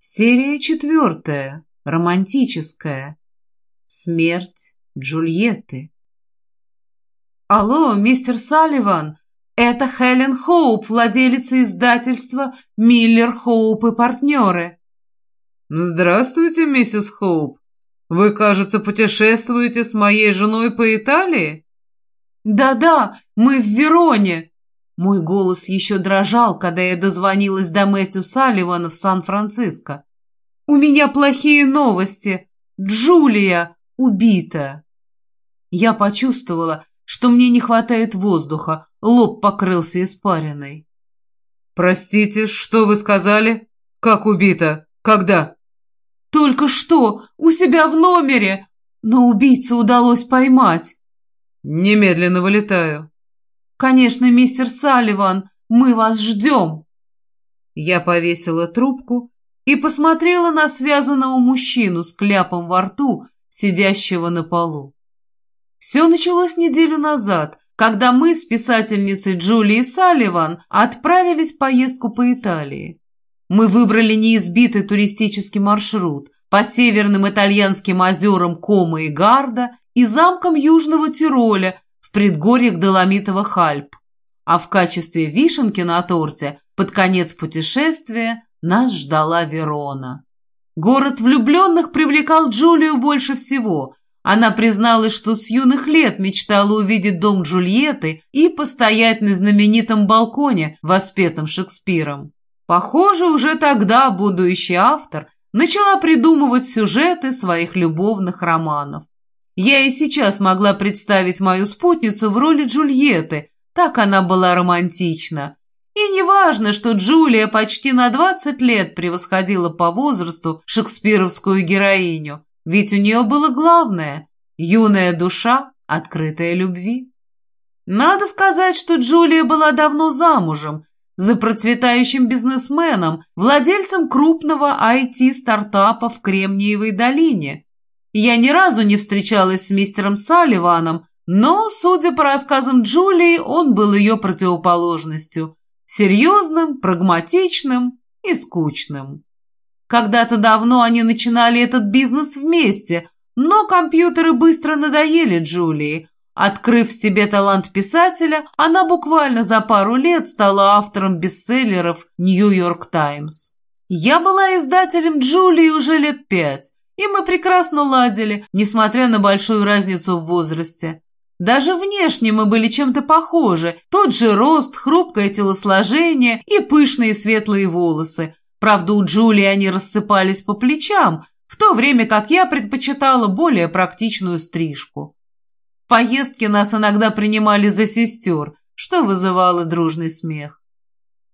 Серия четвертая, романтическая. Смерть Джульетты. Алло, мистер Салливан, это Хелен Хоуп, владелица издательства «Миллер, Хоуп и партнеры». Здравствуйте, миссис Хоуп. Вы, кажется, путешествуете с моей женой по Италии? Да-да, мы в Вероне. Мой голос еще дрожал, когда я дозвонилась до Мэтью Салливана в Сан-Франциско. «У меня плохие новости. Джулия убита». Я почувствовала, что мне не хватает воздуха, лоб покрылся испариной. «Простите, что вы сказали? Как убита? Когда?» «Только что, у себя в номере, но убийцу удалось поймать». «Немедленно вылетаю». «Конечно, мистер Салливан, мы вас ждем!» Я повесила трубку и посмотрела на связанного мужчину с кляпом во рту, сидящего на полу. Все началось неделю назад, когда мы с писательницей Джулией Салливан отправились в поездку по Италии. Мы выбрали неизбитый туристический маршрут по северным итальянским озерам Кома и Гарда и замкам Южного Тироля в предгорьях Доломитовых Альп. А в качестве вишенки на торте под конец путешествия нас ждала Верона. Город влюбленных привлекал Джулию больше всего. Она призналась, что с юных лет мечтала увидеть дом Джульетты и постоять на знаменитом балконе, воспетом Шекспиром. Похоже, уже тогда будущий автор начала придумывать сюжеты своих любовных романов. Я и сейчас могла представить мою спутницу в роли Джульетты, так она была романтична. И неважно, что Джулия почти на 20 лет превосходила по возрасту шекспировскую героиню, ведь у нее было главное – юная душа, открытая любви. Надо сказать, что Джулия была давно замужем за процветающим бизнесменом, владельцем крупного IT-стартапа в Кремниевой долине – я ни разу не встречалась с мистером Салливаном, но, судя по рассказам Джулии, он был ее противоположностью – серьезным, прагматичным и скучным. Когда-то давно они начинали этот бизнес вместе, но компьютеры быстро надоели Джулии. Открыв в себе талант писателя, она буквально за пару лет стала автором бестселлеров «Нью-Йорк Таймс». Я была издателем Джулии уже лет пять, и мы прекрасно ладили, несмотря на большую разницу в возрасте. Даже внешне мы были чем-то похожи. Тот же рост, хрупкое телосложение и пышные светлые волосы. Правда, у Джулии они рассыпались по плечам, в то время как я предпочитала более практичную стрижку. В поездке нас иногда принимали за сестер, что вызывало дружный смех.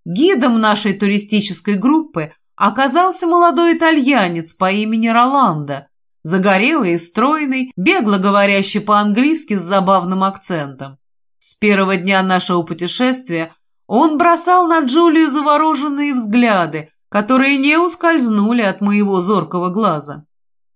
Гидом нашей туристической группы оказался молодой итальянец по имени Роландо, загорелый и стройный, бегло говорящий по-английски с забавным акцентом. С первого дня нашего путешествия он бросал на Джулию завороженные взгляды, которые не ускользнули от моего зоркого глаза.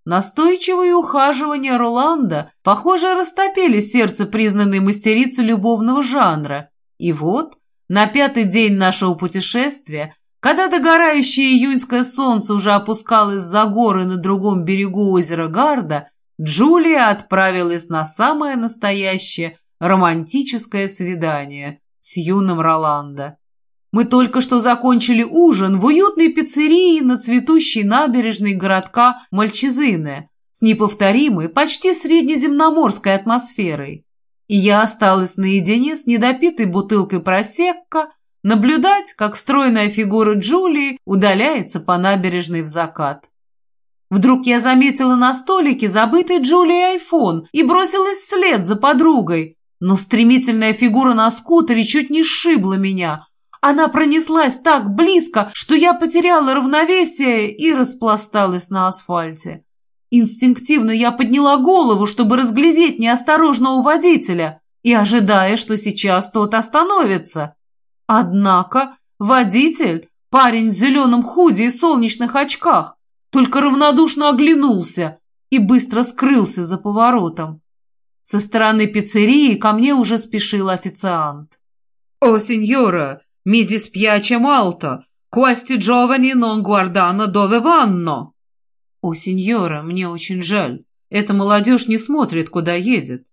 Настойчивые ухаживания Роланда, похоже, растопили сердце признанной мастерицы любовного жанра. И вот, на пятый день нашего путешествия когда догорающее июньское солнце уже опускалось за горы на другом берегу озера Гарда, Джулия отправилась на самое настоящее романтическое свидание с юным Роландо. Мы только что закончили ужин в уютной пиццерии на цветущей набережной городка Мальчизыне с неповторимой, почти среднеземноморской атмосферой. И я осталась наедине с недопитой бутылкой просекка наблюдать, как стройная фигура Джулии удаляется по набережной в закат. Вдруг я заметила на столике забытый Джулией айфон и бросилась вслед за подругой, но стремительная фигура на скутере чуть не сшибла меня. Она пронеслась так близко, что я потеряла равновесие и распласталась на асфальте. Инстинктивно я подняла голову, чтобы разглядеть неосторожного водителя и ожидая, что сейчас тот остановится. Однако водитель, парень в зеленом худи и солнечных очках, только равнодушно оглянулся и быстро скрылся за поворотом. Со стороны пиццерии ко мне уже спешил официант. «О, сеньора, ми диспьяче малто, Questi giovani non guardano dove vanno!» «О, сеньора, мне очень жаль. Эта молодежь не смотрит, куда едет».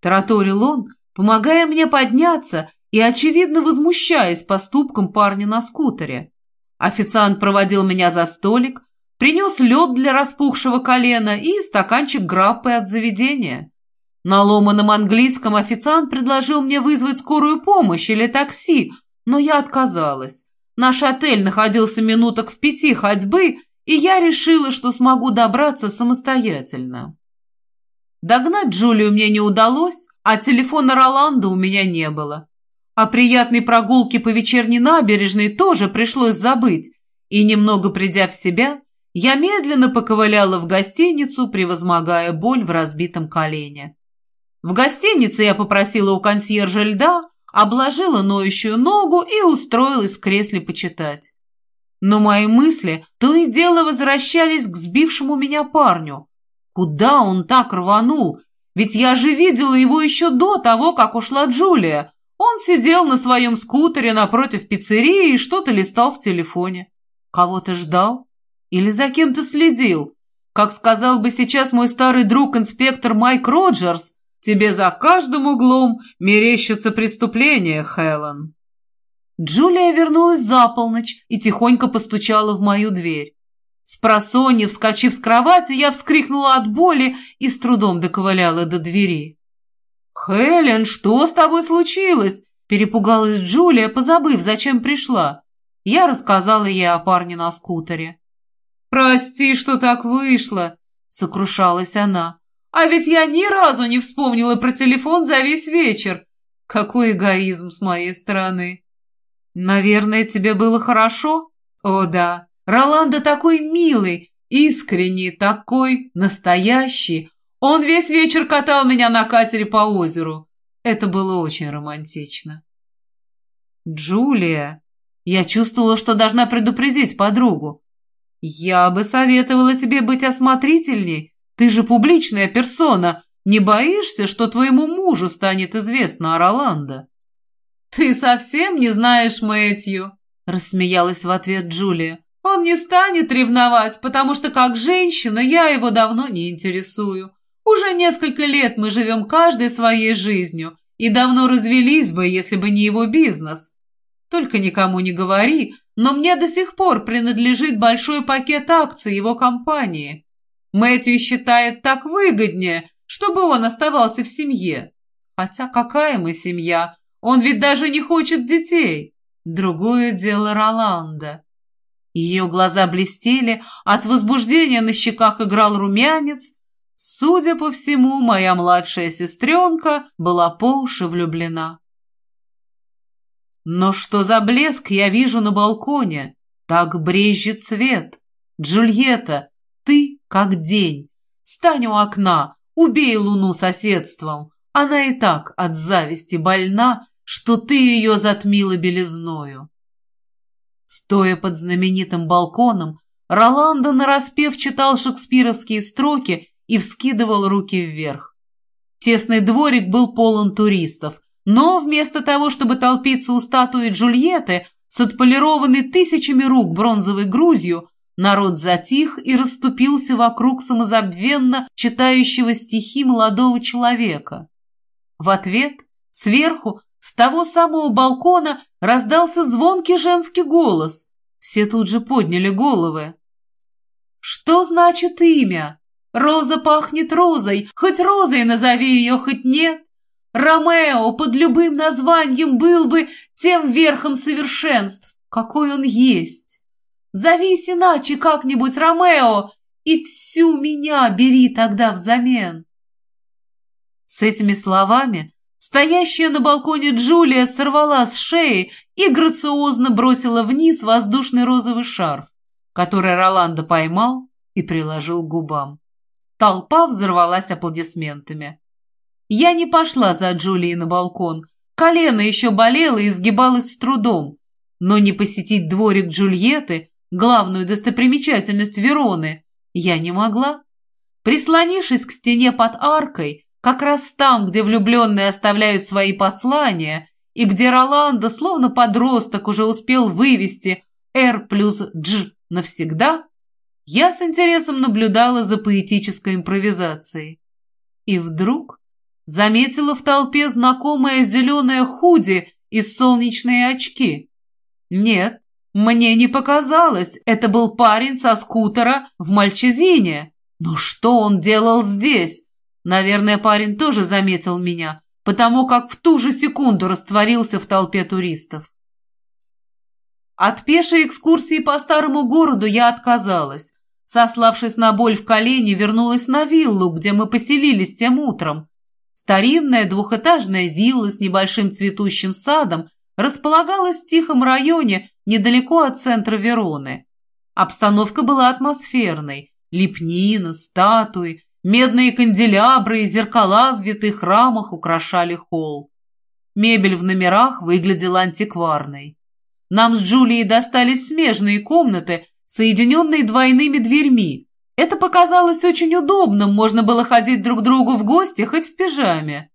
Тараторил он, помогая мне подняться и, очевидно, возмущаясь поступком парня на скутере. Официант проводил меня за столик, принес лед для распухшего колена и стаканчик граппы от заведения. На ломаном английском официант предложил мне вызвать скорую помощь или такси, но я отказалась. Наш отель находился минуток в пяти ходьбы, и я решила, что смогу добраться самостоятельно. Догнать Джулию мне не удалось, а телефона Роланда у меня не было. О приятной прогулке по вечерней набережной тоже пришлось забыть, и, немного придя в себя, я медленно поковыляла в гостиницу, превозмогая боль в разбитом колене. В гостинице я попросила у консьержа льда, обложила ноющую ногу и устроилась в кресле почитать. Но мои мысли то и дело возвращались к сбившему меня парню. Куда он так рванул? Ведь я же видела его еще до того, как ушла Джулия. Он сидел на своем скутере напротив пиццерии и что-то листал в телефоне. Кого-то ждал? Или за кем-то следил? Как сказал бы сейчас мой старый друг-инспектор Майк Роджерс, Тебе за каждым углом мерещится преступление, Хелен. Джулия вернулась за полночь и тихонько постучала в мою дверь. С просонья, вскочив с кровати, я вскрикнула от боли и с трудом доковыляла до двери. «Хелен, что с тобой случилось?» Перепугалась Джулия, позабыв, зачем пришла. Я рассказала ей о парне на скутере. «Прости, что так вышло», — сокрушалась она. А ведь я ни разу не вспомнила про телефон за весь вечер. Какой эгоизм с моей стороны. Наверное, тебе было хорошо? О, да. Роланда такой милый, искренний, такой настоящий. Он весь вечер катал меня на катере по озеру. Это было очень романтично. Джулия, я чувствовала, что должна предупредить подругу. Я бы советовала тебе быть осмотрительней, ты же публичная персона. Не боишься, что твоему мужу станет известно о Роландо?» «Ты совсем не знаешь Мэтью», — рассмеялась в ответ Джулия. «Он не станет ревновать, потому что как женщина я его давно не интересую. Уже несколько лет мы живем каждой своей жизнью и давно развелись бы, если бы не его бизнес. Только никому не говори, но мне до сих пор принадлежит большой пакет акций его компании. Мэтью считает так выгоднее, чтобы он оставался в семье. Хотя какая мы семья? Он ведь даже не хочет детей. Другое дело Роланда. Ее глаза блестели, от возбуждения на щеках играл румянец. Судя по всему, моя младшая сестренка была по уши влюблена. Но что за блеск я вижу на балконе? Так брежет свет. Джульетта, ты как день. Стань у окна, убей луну соседством. Она и так от зависти больна, что ты ее затмила белизною. Стоя под знаменитым балконом, Роландо нараспев читал шекспировские строки и вскидывал руки вверх. Тесный дворик был полон туристов, но вместо того, чтобы толпиться у статуи Джульетты с отполированной тысячами рук бронзовой грудью, Народ затих и расступился вокруг самозабвенно читающего стихи молодого человека. В ответ, сверху, с того самого балкона раздался звонкий женский голос. Все тут же подняли головы. «Что значит имя? Роза пахнет розой, хоть розой назови ее, хоть нет. Ромео под любым названием был бы тем верхом совершенств, какой он есть». Зовись иначе как-нибудь, Ромео, и всю меня бери тогда взамен. С этими словами стоящая на балконе Джулия сорвала с шеи и грациозно бросила вниз воздушный розовый шарф, который Роландо поймал и приложил к губам. Толпа взорвалась аплодисментами. Я не пошла за Джулией на балкон. Колено еще болело и сгибалось с трудом. Но не посетить дворик Джульетты главную достопримечательность Вероны, я не могла. Прислонившись к стене под аркой, как раз там, где влюбленные оставляют свои послания, и где Роландо, словно подросток, уже успел вывести R плюс G навсегда, я с интересом наблюдала за поэтической импровизацией. И вдруг заметила в толпе знакомое зеленое худи и солнечные очки. Нет, мне не показалось, это был парень со скутера в Мальчезине. Но что он делал здесь? Наверное, парень тоже заметил меня, потому как в ту же секунду растворился в толпе туристов. От пешей экскурсии по старому городу я отказалась. Сославшись на боль в колене, вернулась на виллу, где мы поселились тем утром. Старинная двухэтажная вилла с небольшим цветущим садом располагалась в тихом районе недалеко от центра Вероны. Обстановка была атмосферной. Лепнина, статуи, медные канделябры и зеркала в витых рамах украшали холл. Мебель в номерах выглядела антикварной. Нам с Джулией достались смежные комнаты, соединенные двойными дверьми. Это показалось очень удобным, можно было ходить друг другу в гости, хоть в пижаме.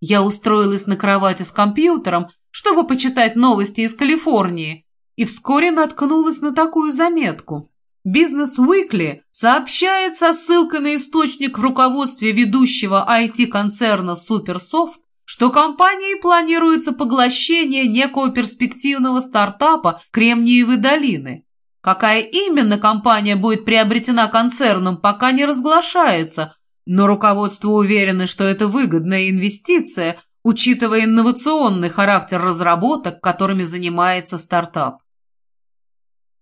Я устроилась на кровати с компьютером, чтобы почитать новости из Калифорнии, и вскоре наткнулась на такую заметку. Бизнес Уикли сообщает со ссылкой на источник в руководстве ведущего IT-концерна Суперсофт, что компанией планируется поглощение некого перспективного стартапа Кремниевой долины. Какая именно компания будет приобретена концерном, пока не разглашается, но руководство уверено, что это выгодная инвестиция, учитывая инновационный характер разработок, которыми занимается стартап.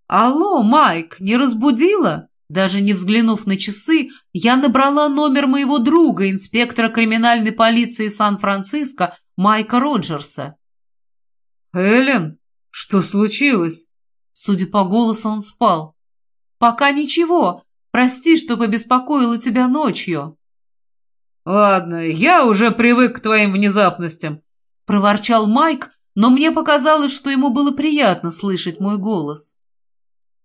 «Алло, Майк, не разбудила?» Даже не взглянув на часы, я набрала номер моего друга, инспектора криминальной полиции Сан-Франциско Майка Роджерса. «Эллен, что случилось?» Судя по голосу, он спал. «Пока ничего. Прости, что побеспокоила тебя ночью». «Ладно, я уже привык к твоим внезапностям», — проворчал Майк, но мне показалось, что ему было приятно слышать мой голос.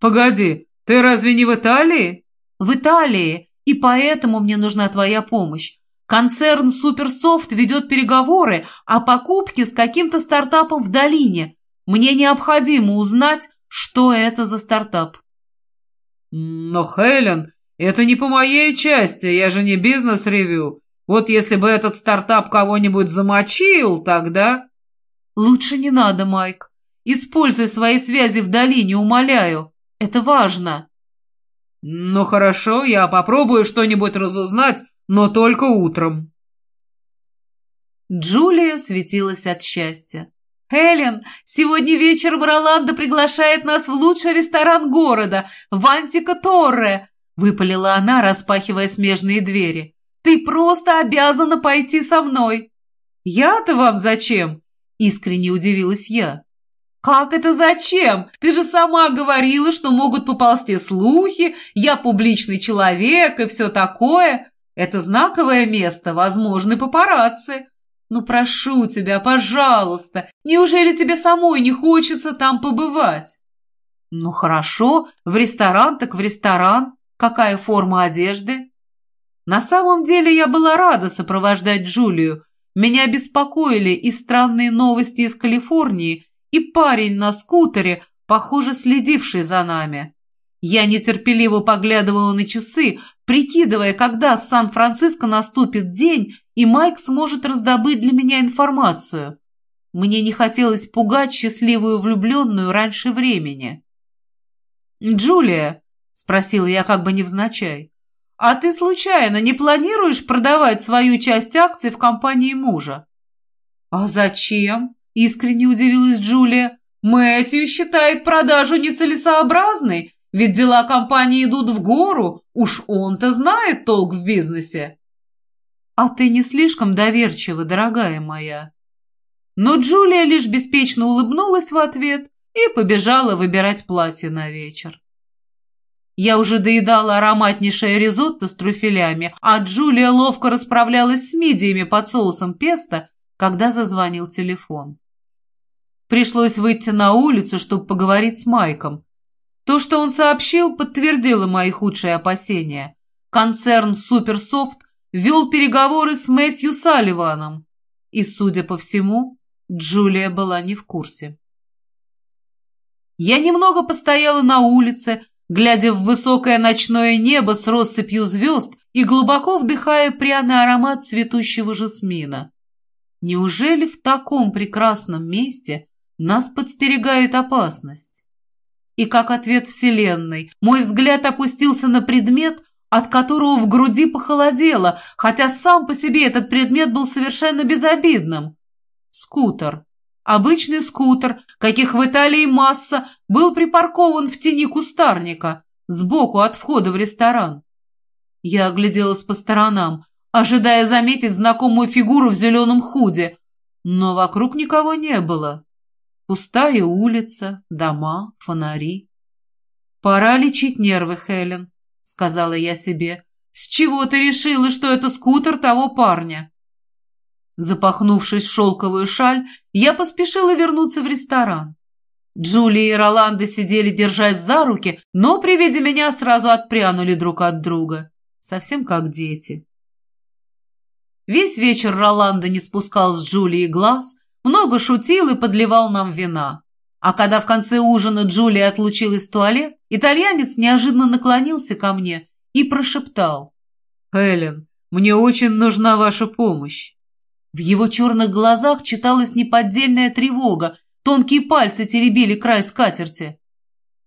«Погоди, «Ты разве не в Италии?» «В Италии, и поэтому мне нужна твоя помощь. Концерн Суперсофт ведет переговоры о покупке с каким-то стартапом в долине. Мне необходимо узнать, что это за стартап». «Но, Хелен, это не по моей части, я же не бизнес-ревью. Вот если бы этот стартап кого-нибудь замочил, тогда...» «Лучше не надо, Майк. Используй свои связи в долине, умоляю. Это важно. Ну хорошо, я попробую что-нибудь разузнать, но только утром. Джулия светилась от счастья. «Эллен, сегодня вечером Роланда приглашает нас в лучший ресторан города, в Антика Торре», выпалила она, распахивая смежные двери. «Ты просто обязана пойти со мной». «Я-то вам зачем?» искренне удивилась я. «Как это зачем? Ты же сама говорила, что могут поползти слухи, я публичный человек и все такое. Это знаковое место, возможны папарацци. Ну, прошу тебя, пожалуйста, неужели тебе самой не хочется там побывать?» «Ну, хорошо, в ресторан так в ресторан. Какая форма одежды?» На самом деле я была рада сопровождать Джулию. Меня беспокоили и странные новости из Калифорнии, и парень на скутере, похоже, следивший за нами. Я нетерпеливо поглядывала на часы, прикидывая, когда в Сан-Франциско наступит день, и Майк сможет раздобыть для меня информацию. Мне не хотелось пугать счастливую влюбленную раньше времени. «Джулия», — спросила я как бы невзначай, «а ты случайно не планируешь продавать свою часть акций в компании мужа?» «А зачем?» Искренне удивилась Джулия. Мэтью считает продажу нецелесообразной, ведь дела компании идут в гору, уж он-то знает толк в бизнесе. А ты не слишком доверчива, дорогая моя. Но Джулия лишь беспечно улыбнулась в ответ и побежала выбирать платье на вечер. Я уже доедала ароматнейшее ризотто с трюфелями, а Джулия ловко расправлялась с мидиями под соусом песто, когда зазвонил телефон. Пришлось выйти на улицу, чтобы поговорить с Майком. То, что он сообщил, подтвердило мои худшие опасения. Концерн Суперсофт вел переговоры с Мэтью Салливаном. И, судя по всему, Джулия была не в курсе. Я немного постояла на улице, глядя в высокое ночное небо с россыпью звезд и глубоко вдыхая пряный аромат цветущего жасмина. Неужели в таком прекрасном месте нас подстерегает опасность? И как ответ Вселенной, мой взгляд опустился на предмет, от которого в груди похолодело, хотя сам по себе этот предмет был совершенно безобидным. Скутер. Обычный скутер, каких в Италии масса, был припаркован в тени кустарника, сбоку от входа в ресторан. Я огляделась по сторонам, ожидая заметить знакомую фигуру в зеленом худе, но вокруг никого не было. Пустая улица, дома, фонари. «Пора лечить нервы, Хелен», — сказала я себе. «С чего ты решила, что это скутер того парня?» Запахнувшись в шелковую шаль, я поспешила вернуться в ресторан. Джулия и Роланда сидели, держась за руки, но при виде меня сразу отпрянули друг от друга, совсем как дети. Весь вечер Роланда не спускал с Джулии глаз, много шутил и подливал нам вина. А когда в конце ужина Джулия отлучилась в туалет, итальянец неожиданно наклонился ко мне и прошептал. «Хелен, мне очень нужна ваша помощь. В его черных глазах читалась неподдельная тревога, тонкие пальцы теребили край скатерти.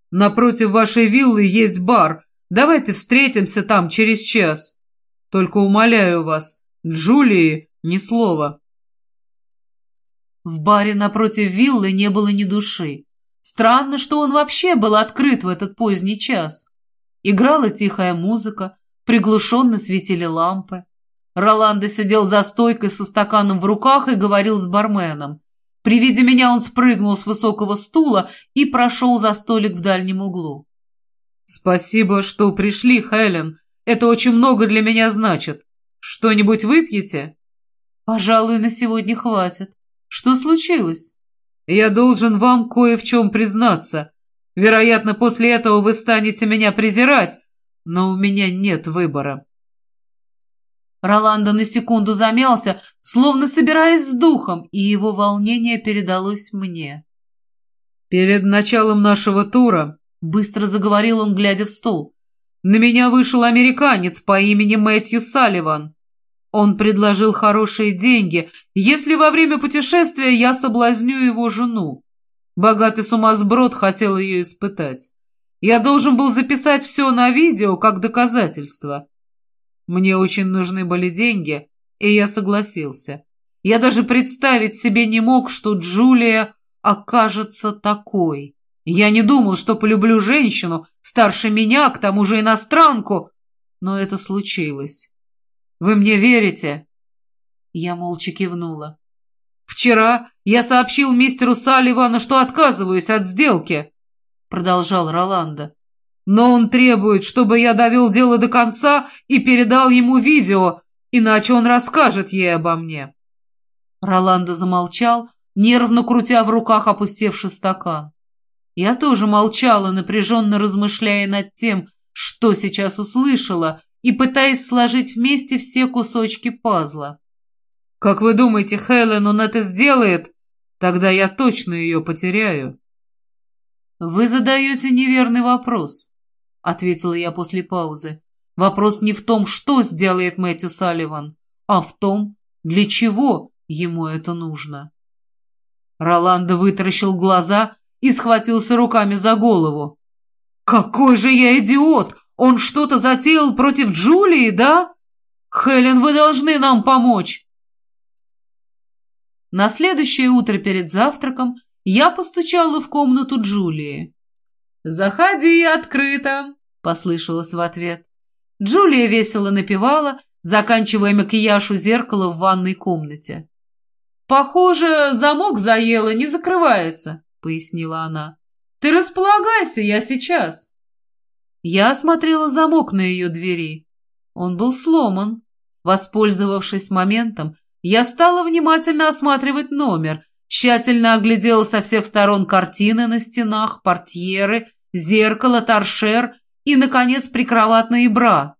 «Напротив вашей виллы есть бар. Давайте встретимся там через час. Только умоляю вас, Джулии ни слова». В баре напротив виллы не было ни души. Странно, что он вообще был открыт в этот поздний час. Играла тихая музыка, приглушенно светили лампы. Роландо сидел за стойкой со стаканом в руках и говорил с барменом. При виде меня он спрыгнул с высокого стула и прошел за столик в дальнем углу. «Спасибо, что пришли, Хелен. Это очень много для меня значит. Что-нибудь выпьете?» «Пожалуй, на сегодня хватит. Что случилось?» «Я должен вам кое в чем признаться. Вероятно, после этого вы станете меня презирать, но у меня нет выбора». Роландо на секунду замялся, словно собираясь с духом, и его волнение передалось мне. «Перед началом нашего тура», — быстро заговорил он, глядя в стол, «на меня вышел американец по имени Мэтью Салливан. Он предложил хорошие деньги, если во время путешествия я соблазню его жену. Богатый сумасброд хотел ее испытать. Я должен был записать все на видео как доказательство». Мне очень нужны были деньги, и я согласился. Я даже представить себе не мог, что Джулия окажется такой. Я не думал, что полюблю женщину, старше меня, к тому же иностранку. Но это случилось. Вы мне верите?» Я молча кивнула. «Вчера я сообщил мистеру Салливану, что отказываюсь от сделки», продолжал Роланда. Но он требует, чтобы я довел дело до конца и передал ему видео, иначе он расскажет ей обо мне». Роландо замолчал, нервно крутя в руках опустевший стакан. Я тоже молчала, напряженно размышляя над тем, что сейчас услышала, и пытаясь сложить вместе все кусочки пазла. «Как вы думаете, Хелен, он это сделает? Тогда я точно ее потеряю». «Вы задаете неверный вопрос», — ответила я после паузы. «Вопрос не в том, что сделает Мэтью Салливан, а в том, для чего ему это нужно». Роландо вытаращил глаза и схватился руками за голову. «Какой же я идиот! Он что-то затеял против Джулии, да? Хелен, вы должны нам помочь!» На следующее утро перед завтраком я постучала в комнату Джулии. «Заходи открыто!» — послышалось в ответ. Джулия весело напевала, заканчивая макияж у зеркала в ванной комнате. «Похоже, замок заело, не закрывается», — пояснила она. «Ты располагайся, я сейчас». Я осмотрела замок на ее двери. Он был сломан. Воспользовавшись моментом, я стала внимательно осматривать номер, тщательно оглядела со всех сторон картины на стенах, портьеры, зеркало, торшер и, наконец, прикроватные бра.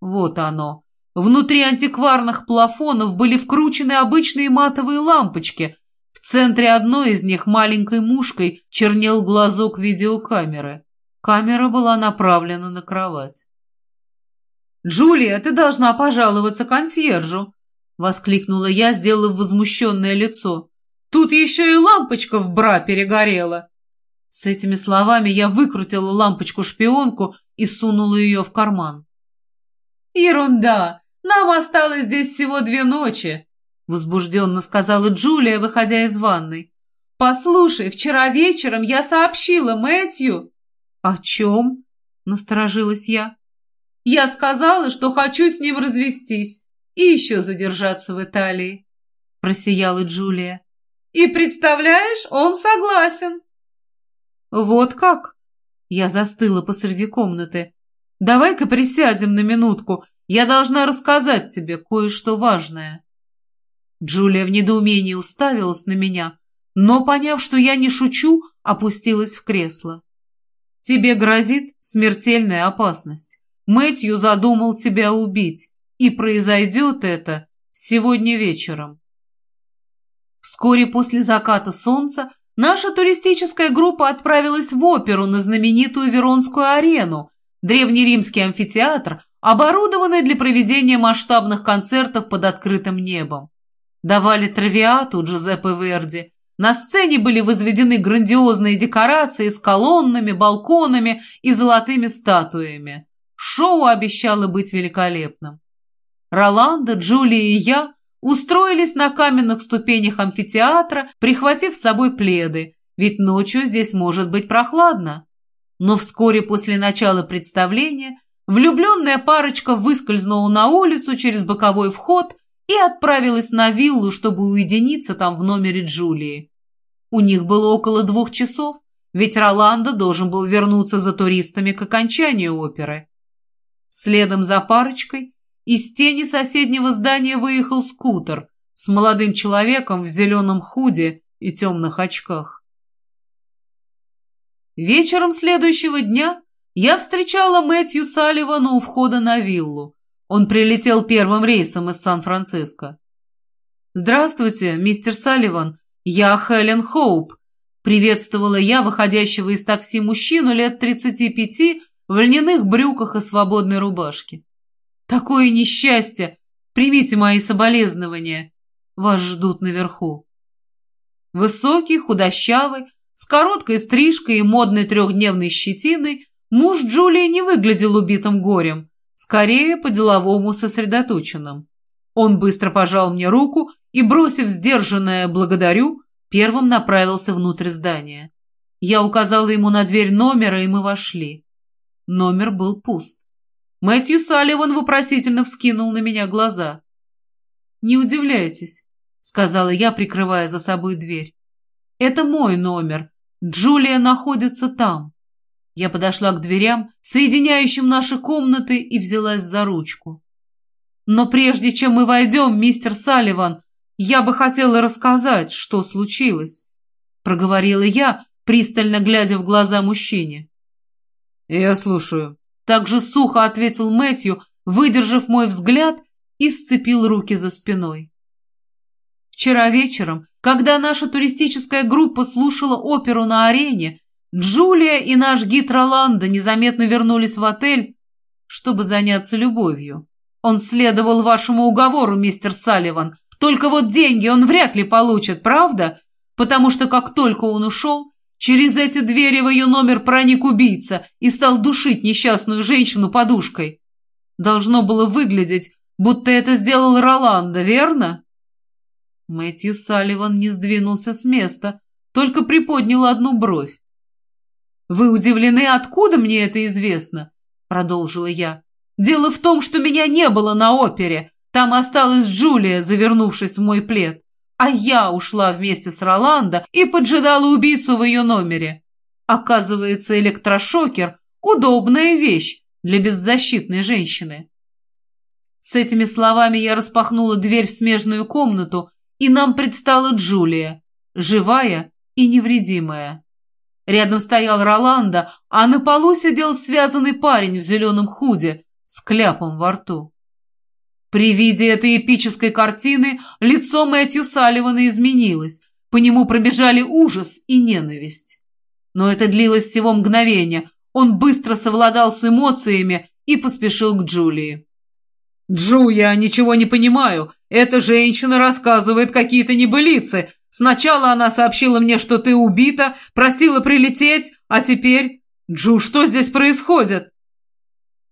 Вот оно. Внутри антикварных плафонов были вкручены обычные матовые лампочки. В центре одной из них маленькой мушкой чернел глазок видеокамеры. Камера была направлена на кровать. «Джулия, ты должна пожаловаться консьержу!» — воскликнула я, сделав возмущенное лицо. «Тут еще и лампочка в бра перегорела!» С этими словами я выкрутила лампочку-шпионку и сунула ее в карман. «Ерунда! Нам осталось здесь всего две ночи!» — возбужденно сказала Джулия, выходя из ванной. «Послушай, вчера вечером я сообщила Мэтью...» «О чем?» — насторожилась я. «Я сказала, что хочу с ним развестись и еще задержаться в Италии», — просияла Джулия. «И представляешь, он согласен». «Вот как?» Я застыла посреди комнаты. «Давай-ка присядем на минутку. Я должна рассказать тебе кое-что важное». Джулия в недоумении уставилась на меня, но, поняв, что я не шучу, опустилась в кресло. «Тебе грозит смертельная опасность. Мэтью задумал тебя убить, и произойдет это сегодня вечером». Вскоре после заката солнца Наша туристическая группа отправилась в оперу на знаменитую Веронскую арену, древнеримский амфитеатр, оборудованный для проведения масштабных концертов под открытым небом. Давали травиату Джузеппе Верди. На сцене были возведены грандиозные декорации с колоннами, балконами и золотыми статуями. Шоу обещало быть великолепным. Роланда, Джулия и я устроились на каменных ступенях амфитеатра, прихватив с собой пледы, ведь ночью здесь может быть прохладно. Но вскоре после начала представления влюбленная парочка выскользнула на улицу через боковой вход и отправилась на виллу, чтобы уединиться там в номере Джулии. У них было около двух часов, ведь Роландо должен был вернуться за туристами к окончанию оперы. Следом за парочкой из тени соседнего здания выехал скутер с молодым человеком в зеленом худе и темных очках. Вечером следующего дня я встречала Мэтью Салливана у входа на виллу. Он прилетел первым рейсом из Сан-Франциско. «Здравствуйте, мистер Салливан, я Хелен Хоуп», приветствовала я выходящего из такси мужчину лет 35 в льняных брюках и свободной рубашке. Такое несчастье! Примите мои соболезнования. Вас ждут наверху. Высокий, худощавый, с короткой стрижкой и модной трехдневной щетиной, муж Джулии не выглядел убитым горем, скорее по-деловому сосредоточенным. Он быстро пожал мне руку и, бросив сдержанное «благодарю», первым направился внутрь здания. Я указала ему на дверь номера, и мы вошли. Номер был пуст. Мэтью Салливан вопросительно вскинул на меня глаза. «Не удивляйтесь», — сказала я, прикрывая за собой дверь. «Это мой номер. Джулия находится там». Я подошла к дверям, соединяющим наши комнаты, и взялась за ручку. «Но прежде чем мы войдем, мистер Салливан, я бы хотела рассказать, что случилось», — проговорила я, пристально глядя в глаза мужчине. «Я слушаю», так же сухо ответил Мэтью, выдержав мой взгляд и сцепил руки за спиной. Вчера вечером, когда наша туристическая группа слушала оперу на арене, Джулия и наш гид Роланда незаметно вернулись в отель, чтобы заняться любовью. Он следовал вашему уговору, мистер Салливан. Только вот деньги он вряд ли получит, правда? Потому что как только он ушел, Через эти двери в ее номер проник убийца и стал душить несчастную женщину подушкой. Должно было выглядеть, будто это сделал Роланда, верно? Мэтью Салливан не сдвинулся с места, только приподнял одну бровь. «Вы удивлены, откуда мне это известно?» — продолжила я. «Дело в том, что меня не было на опере. Там осталась Джулия, завернувшись в мой плед а я ушла вместе с Роландо и поджидала убийцу в ее номере. Оказывается, электрошокер – удобная вещь для беззащитной женщины. С этими словами я распахнула дверь в смежную комнату, и нам предстала Джулия, живая и невредимая. Рядом стоял Роландо, а на полу сидел связанный парень в зеленом худе с кляпом во рту. При виде этой эпической картины лицо Мэтью Салливана изменилось. По нему пробежали ужас и ненависть. Но это длилось всего мгновение. Он быстро совладал с эмоциями и поспешил к Джулии. «Джу, я ничего не понимаю. Эта женщина рассказывает какие-то небылицы. Сначала она сообщила мне, что ты убита, просила прилететь, а теперь... Джу, что здесь происходит?»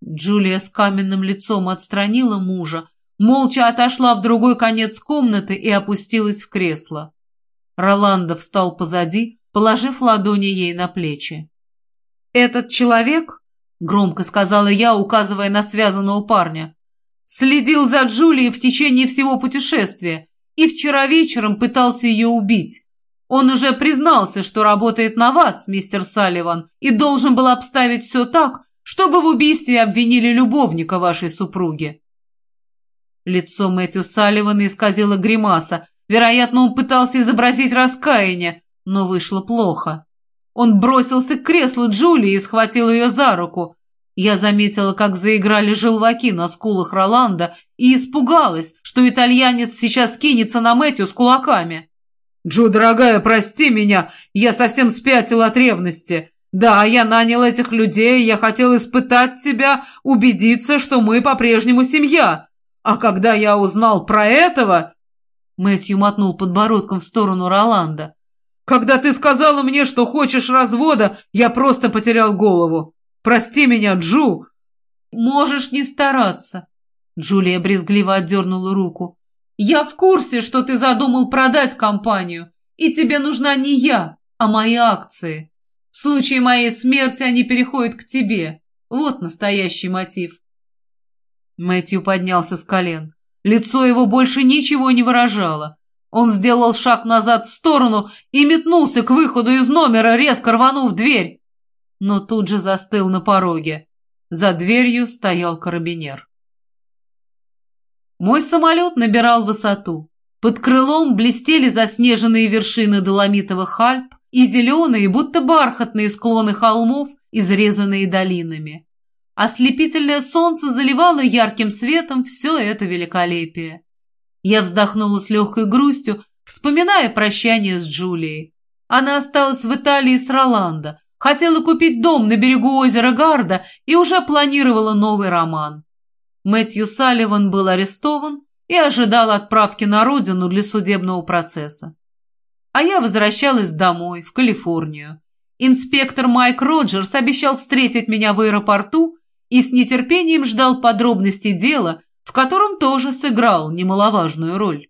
Джулия с каменным лицом отстранила мужа, молча отошла в другой конец комнаты и опустилась в кресло. Роландо встал позади, положив ладони ей на плечи. «Этот человек, — громко сказала я, указывая на связанного парня, — следил за Джулией в течение всего путешествия и вчера вечером пытался ее убить. Он уже признался, что работает на вас, мистер Салливан, и должен был обставить все так, чтобы в убийстве обвинили любовника вашей супруги». Лицо Мэтью Салливана исказило гримаса, Вероятно, он пытался изобразить раскаяние, но вышло плохо. Он бросился к креслу Джулии и схватил ее за руку. Я заметила, как заиграли желваки на скулах Роланда и испугалась, что итальянец сейчас кинется на Мэтью с кулаками. «Джо, дорогая, прости меня, я совсем спятил от ревности. Да, я нанял этих людей, я хотел испытать тебя, убедиться, что мы по-прежнему семья. А когда я узнал про этого, Мэтью мотнул подбородком в сторону Роланда. «Когда ты сказала мне, что хочешь развода, я просто потерял голову. Прости меня, Джу!» «Можешь не стараться!» Джулия брезгливо отдернула руку. «Я в курсе, что ты задумал продать компанию, и тебе нужна не я, а мои акции. В случае моей смерти они переходят к тебе. Вот настоящий мотив». Мэтью поднялся с колен. Лицо его больше ничего не выражало. Он сделал шаг назад в сторону и метнулся к выходу из номера, резко рванув дверь. Но тут же застыл на пороге. За дверью стоял карабинер. Мой самолет набирал высоту. Под крылом блестели заснеженные вершины Доломитовых Альп и зеленые, будто бархатные склоны холмов, изрезанные долинами. Ослепительное солнце заливало ярким светом все это великолепие. Я вздохнула с легкой грустью, вспоминая прощание с Джулией. Она осталась в Италии с Роландо, хотела купить дом на берегу озера Гарда и уже планировала новый роман. Мэтью Салливан был арестован и ожидал отправки на родину для судебного процесса. А я возвращалась домой, в Калифорнию. Инспектор Майк Роджерс обещал встретить меня в аэропорту и с нетерпением ждал подробностей дела, в котором тоже сыграл немаловажную роль.